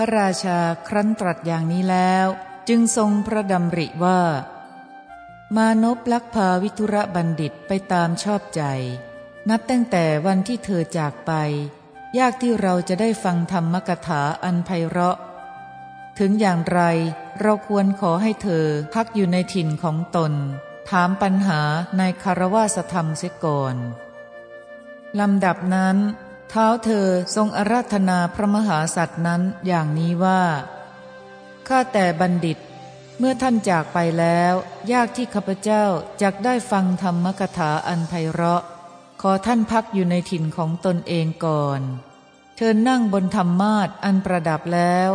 พระราชาครั้นตรัสอย่างนี้แล้ว จึงทรงพระดำริว่า มานพลักพาวิทุระบัณฑิตไปตามชอบใจ นับตั้งแต่วันที่เธอจากไป ยากที่เราจะได้ฟังธรรมกถาอันไพเราะ ถึงอย่างไรเราควรขอให้เธอพักอยู่ในถิ่นของตน ถามปัญหาในคารวาสธรรมเสียก่อนลำดับนั้น เท้าเธอทรงอาราธนาพระมหาสัตว์นั้นอย่างนี้ว่าข้าแต่บัณฑิต เมื่อท่านจากไปแล้ว ยากที่ข้าพเจ้าจะได้ฟังธรรมกถาอันไพเราะ ขอท่านพักอยู่ในถิ่นของตนเองก่อน เชิญนั่งบนธรรมาทอันประดับแล้ว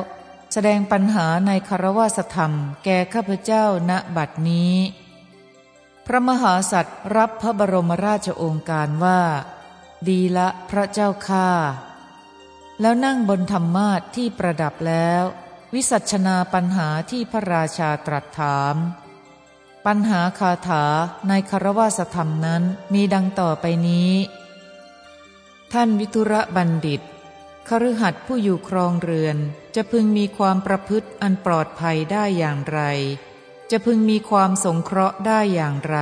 แสดงปัญหาในคารวาสธรรมแก่ข้าพเจ้าณบัดนี้ พระมหาสัตว์รับพระบรมราชโองการว่า ดีละพระเจ้าข้าแล้วนั่งบนธรรมาทที่ประดับแล้ว วิสัชนาปัญหาที่พระราชาตรัสถาม ปัญหาคาถาในคารวาสธรรมนั้นมีดังต่อไปนี้ ท่านวิทุระบัณฑิตคฤหัสถ์ผู้อยู่ครองเรือน จะพึงมีความประพฤติอันปลอดภัยได้อย่างไร จะพึงมีความสงเคราะห์ได้อย่างไร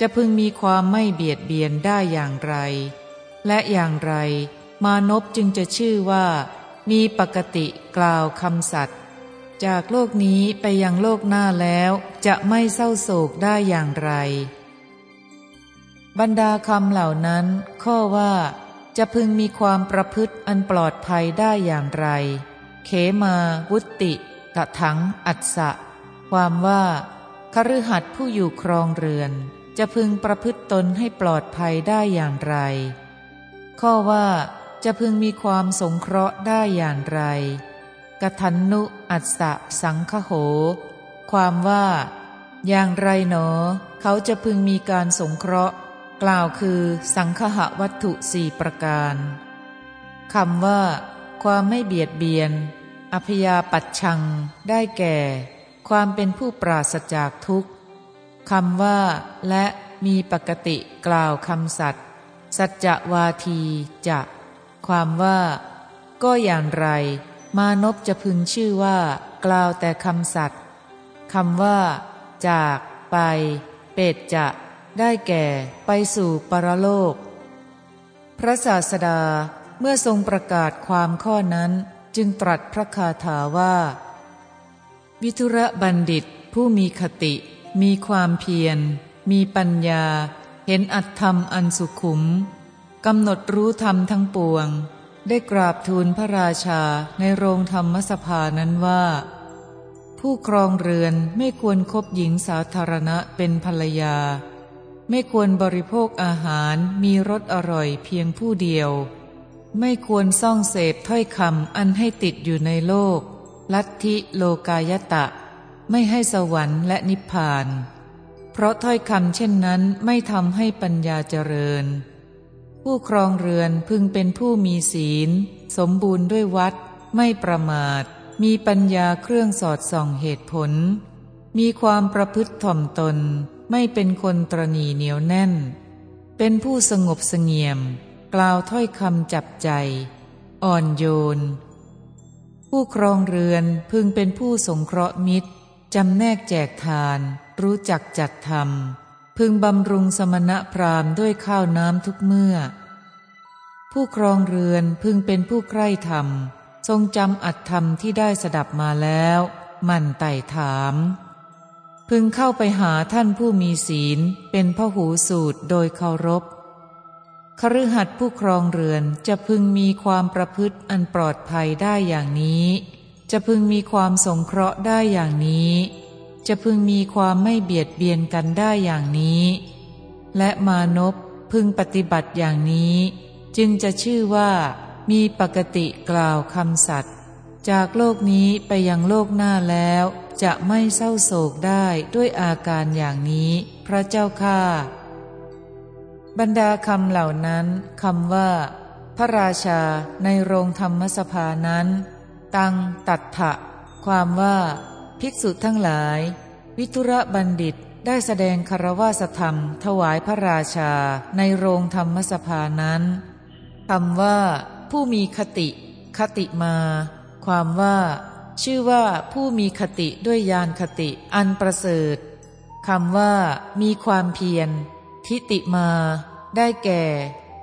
จะพึงมีความไม่เบียดเบียนได้อย่างไร และอย่างไร มานพจึงจะชื่อว่า มีปกติกล่าวคำสัตย์จากโลกนี้ไปยังโลกหน้าแล้วจะไม่เศร้าโศกได้อย่างไร บรรดาคำเหล่านั้น ข้อว่า จะพึงมีความประพฤติอันปลอดภัยได้อย่างไร เขมาวุติกะถังอัศะความว่าคฤหัสถ์ผู้อยู่ครองเรือน จะพึงประพฤติตนให้ปลอดภัยได้อย่างไร ข้อว่าจะพึงมีความสงเคราะห์ได้อย่างไรกทันนุอัสสะสังคโห ความว่า อย่างไรหนอ เขาจะพึงมีการสงเคราะห์ กล่าวคือสังคหวัตถุสี่ประการคำว่า ความไม่เบียดเบียนอพยาปัชชัง ได้แก่ ความเป็นผู้ปราศจากทุกข์คำว่า และมีปกติกล่าวคำสัตว์ สัจวาทีจะ ความว่า ก็อย่างไร มานพจะพึงชื่อว่า กล่าวแต่คำสัตว์คำว่า จาก ไป เปตจะ ได้แก่ ไปสู่ปรโลก พระศาสดาเมื่อทรงประกาศความข้อนั้นจึงตรัสพระคาถาว่า วิทุระบัณฑิตผู้มีคติ มีความเพียร มีปัญญา เห็นอัตธรรมอันสุขุมกำหนดรู้ธรรมทั้งปวง ได้กราบทูลพระราชาในโรงธรรมสภานั้นว่า ผู้ครองเรือนไม่ควรครบหญิงสาธารณะเป็นภรรยา ไม่ควรบริโภคอาหารมีรสอร่อยเพียงผู้เดียว ไม่ควรซ่องเสพถ้อยคำอันให้ติดอยู่ในโลก ลัทธิโลกายตะ ไม่ให้สวรรค์และนิพพาน ราะถ้อยคำเช่นนั้นไม่ทำให้ปัญญาเจริญ ผู้ครองเรือนพึงเป็นผู้มีศีล สมบูรณ์ด้วยวัด ไม่ประมาท มีปัญญาเครื่องสอดส่องเหตุผล มีความประพฤติถ่อมตน ไม่เป็นคนตรณีเหนียวแน่น เป็นผู้สงบเสงี่ยม กล่าวถ้อยคำจับใจ อ่อนโยน ผู้ครองเรือนพึงเป็นผู้สงเคราะห์มิตร จำแนกแจกทาน รู้จักจัดทำพึงบำรุงสมณะพราหมณ์ด้วยข้าวน้ำทุกเมื่อ ผู้ครองเรือนพึงเป็นผู้ใคร่ธรรม ทรงจำอัดธรรมที่ได้สดับมาแล้วมันไต่ถาม พึงเข้าไปหาท่านผู้มีศีลเป็นพหูสูตรโดยเคารพคฤหัสถ์ผู้ครองเรือนจะพึงมีความประพฤติอันปลอดภัยได้อย่างนี้ จะพึงมีความสงเคราะห์ได้อย่างนี้ จะพึงมีความไม่เบียดเบียนกันได้อย่างนี้ และมานพพึงปฏิบัติอย่างนี้ จึงจะชื่อว่ามีปกติกล่าวคำสัตย์จากโลกนี้ไปยังโลกหน้าแล้ว จะไม่เศร้าโศกได้ด้วยอาการอย่างนี้ พระเจ้าข้าบรรดาคำเหล่านั้นคำว่า พระราชาในโรงธรรมสภานั้น ตังตัดถะความว่าภิกษุทั้งหลาย วิทุระบัณฑิตได้แสดงคารวาสธรรม ถวายพระราชาในโรงธรรมสภานั้นคำว่า ผู้มีคติ คติมา ความว่า ชื่อว่าผู้มีคติด้วยญาณคติอันประเสริฐคำว่า มีความเพียร ทิติมา ได้แก่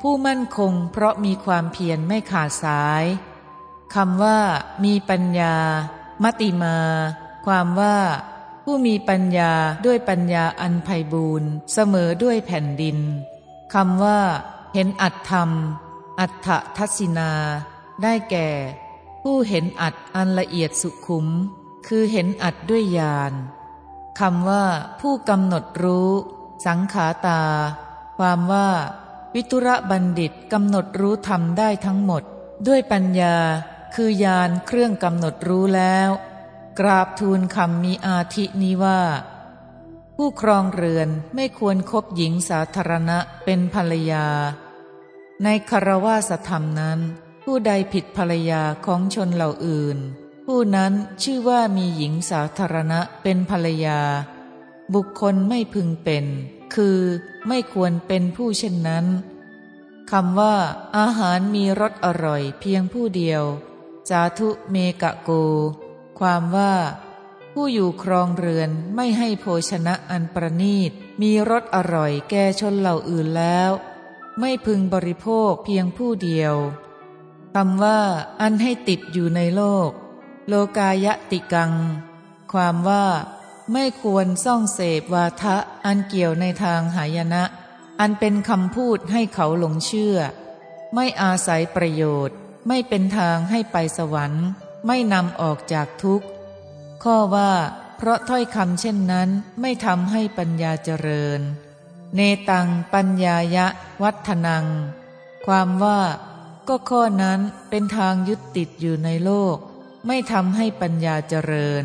ผู้มั่นคงเพราะมีความเพียรไม่ขาดสาย คำว่า มีปัญญา มติมา ความว่า ผู้มีปัญญาด้วยปัญญาอันไพบูรณ์เสมอด้วยแผ่นดินคำว่า เห็นอัตธรรม อัตถทัศินา ได้แก่ ผู้เห็นอัตอันละเอียดสุขุม คือเห็นอัตด้วยญาณคำว่า ผู้กำหนดรู้ สังขาตา ความว่า วิตุระบัณฑิตกำหนดรู้ธรรมได้ทั้งหมด ด้วยปัญญา คือญาณเครื่องกำหนดรู้แล้ว กราบทูลคำมีอาทินี้ว่า ผู้ครองเรือนไม่ควรครบหญิงสาธารณะเป็นภรรยา ในคารวาสธรรมนั้น ผู้ใดผิดภรรยาของชนเหล่าอื่น ผู้นั้นชื่อว่ามีหญิงสาธารณะเป็นภรรยา บุคคลไม่พึงเป็น คือไม่ควรเป็นผู้เช่นนั้นคำว่าอาหารมีรสอร่อยเพียงผู้เดียว สาธุเมกะโก ความว่า ผู้อยู่ครองเรือนไม่ให้โภชนะอันประนีต มีรสอร่อยแก่ชนเหล่าอื่นแล้ว ไม่พึงบริโภคเพียงผู้เดียวคำว่า อันให้ติดอยู่ในโลก โลกายติกัง ความว่า ไม่ควรซ่องเสพวาทะอันเกี่ยวในทางหายนะ อันเป็นคำพูดให้เขาหลงเชื่อ ไม่อาศัยประโยชน์ ไม่เป็นทางให้ไปสวรรค์ ไม่นำออกจากทุกข์ ข้อว่า เพราะถ้อยคำเช่นนั้นไม่ทำให้ปัญญาเจริญ เนตังปัญญายะวัฒนัง ความว่า ก็ข้อนั้นเป็นทางยึดติดอยู่ในโลก ไม่ทำให้ปัญญาเจริญ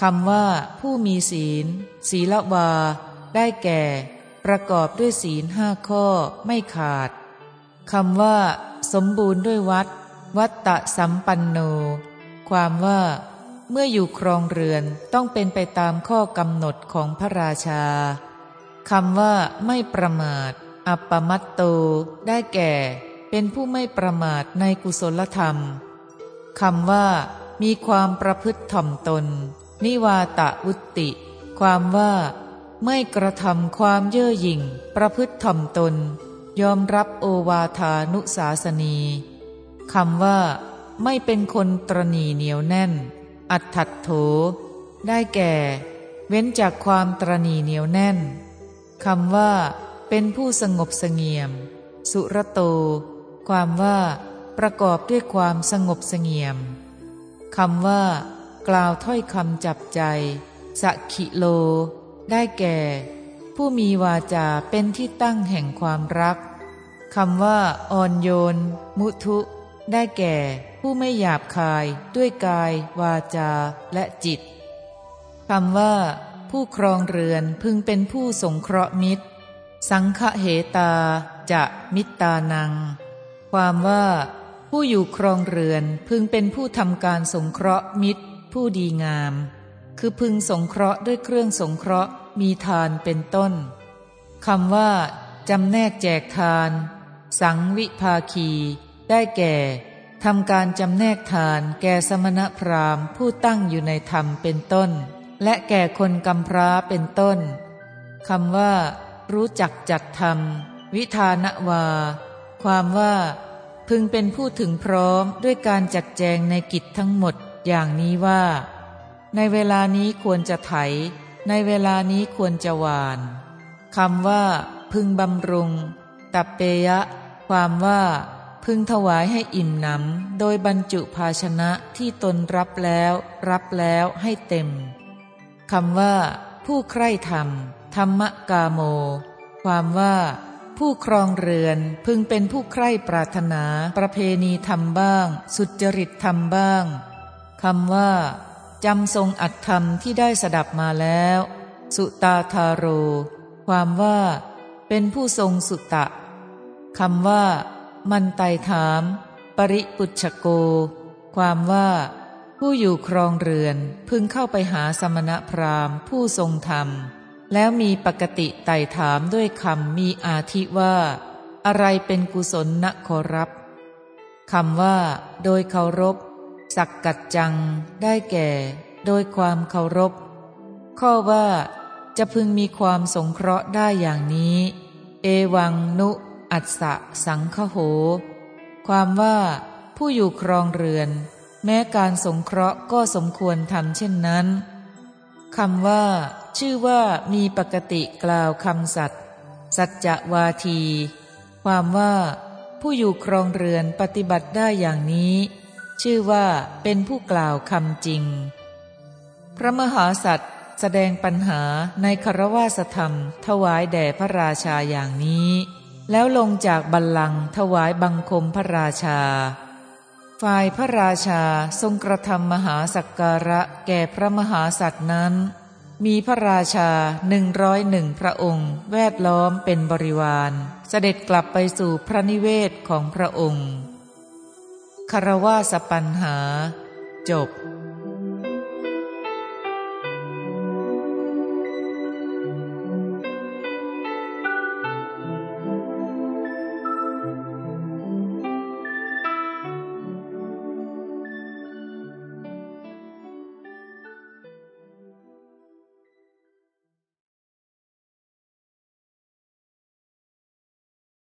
คำว่า ผู้มีศีล ศีลวา ได้แก่ ประกอบด้วยศีลห้าข้อไม่ขาดคำว่า สมบูรณ์ด้วยวัด วัตตะสัมปันโน ความว่า เมื่ออยู่ครองเรือนต้องเป็นไปตามข้อกำหนดของพระราชาคำว่าไม่ประมาท อัปปมัตโต ได้แก่ เป็นผู้ไม่ประมาทในกุศลธรรมคำว่า มีความประพฤติถ่อมตน นิวาตะวุติ ความว่า ไม่กระทำความเย่อหยิ่ง ประพฤติถ่อมตน ยอมรับโอวาทานุสาสนีคำว่า ไม่เป็นคนตรณีเหนียวแน่น อัตถัดโถ ได้แก่ เว้นจากความตรณีเหนียวแน่นคำว่า เป็นผู้สงบสงเงียม สุรโต ความว่า ประกอบด้วยความสงบสงเงียมคำว่า กล่าวถ้อยคำจับใจสักขิโล ได้แก่ ผู้มีวาจาเป็นที่ตั้งแห่งความรักคำว่าอ่อนโยน มุทุ ได้แก่ ผู้ไม่หยาบคายด้วยกาย วาจาและจิตคำว่า ผู้ครองเรือนพึงเป็นผู้สงเคราะห์มิตร สังฆเหตา จะมิตานัง ความว่า ผู้อยู่ครองเรือนพึงเป็นผู้ทำการสงเคราะห์มิตร ผู้ดีงาม คือพึงสงเคราะห์ด้วยเครื่องสงเคราะห์ มีทานเป็นต้นคำว่าจำแนกแจกทาน สังวิภาคี ได้แก่ทำการจำแนกทานแก่สมณพราหมณ์ผู้ตั้งอยู่ในธรรมเป็นต้น และแก่คนกำพร้าเป็นต้นคำว่า รู้จักจัดธรรม วิธานวา ความว่า พึงเป็นผู้ถึงพร้อมด้วยการจัดแจงในกิจทั้งหมดอย่างนี้ว่า ในเวลานี้ควรจะไถ ในเวลานี้ควรจะหวานคำว่า พึงบำรุง ตับเปยะ ความว่า พึงถวายให้อิ่มหนำโดยบรรจุภาชนะที่ตนรับแล้ว รับแล้วให้เต็มคำว่า ผู้ใคร่ธรรม ธรรมกาโม ความว่า ผู้ครองเรือนพึงเป็นผู้ใคร่ปรารถนาประเพณีธรรมบ้าง สุจริตธรรมบ้างคำว่า จำทรงอัตธรรมที่ได้สดับมาแล้ว สุตาทาโร ความว่า เป็นผู้ทรงสุตะคำว่า มันไตถาม ปริปุชโก ความว่า ผู้อยู่ครองเรือนพึงเข้าไปหาสมณพราหมณ์ ผู้ทรงธรรม แล้วมีปกติไต่ถามด้วยคำมีอาทิว่า อะไรเป็นกุศลนะขอรับคำว่า โดยเคารพ สักกัดจังได้แก่ โดยความเคารพ ข้อว่าจะพึงมีความสงเคราะห์ได้อย่างนี้ เอวังนุอัสะสังคโห ความว่าผู้อยู่ครองเรือน แม้การสงเคราะห์ก็สมควรทำเช่นนั้นคำว่า ชื่อว่ามีปกติกล่าวคำสัตว์สัจจวาที ความว่า ผู้อยู่ครองเรือนปฏิบัติได้อย่างนี้ ชื่อว่าเป็นผู้กล่าวคำจริง พระมหาสัตว์แสดงปัญหาในคารวาสธรรม ถวายแด่พระราชาอย่างนี้ แล้วลงจากบัลลังก์ถวายบังคมพระราชา ฝ่ายพระราชาทรงกระทำมหาสักการะแก่พระมหาสัตว์นั้น มีพระราชาหนึ่งร้อยหนึ่งพระองค์ แวดล้อมเป็นบริวาร เสด็จกลับไปสู่พระนิเวศของพระองค์ คารวาสปัญหา จบ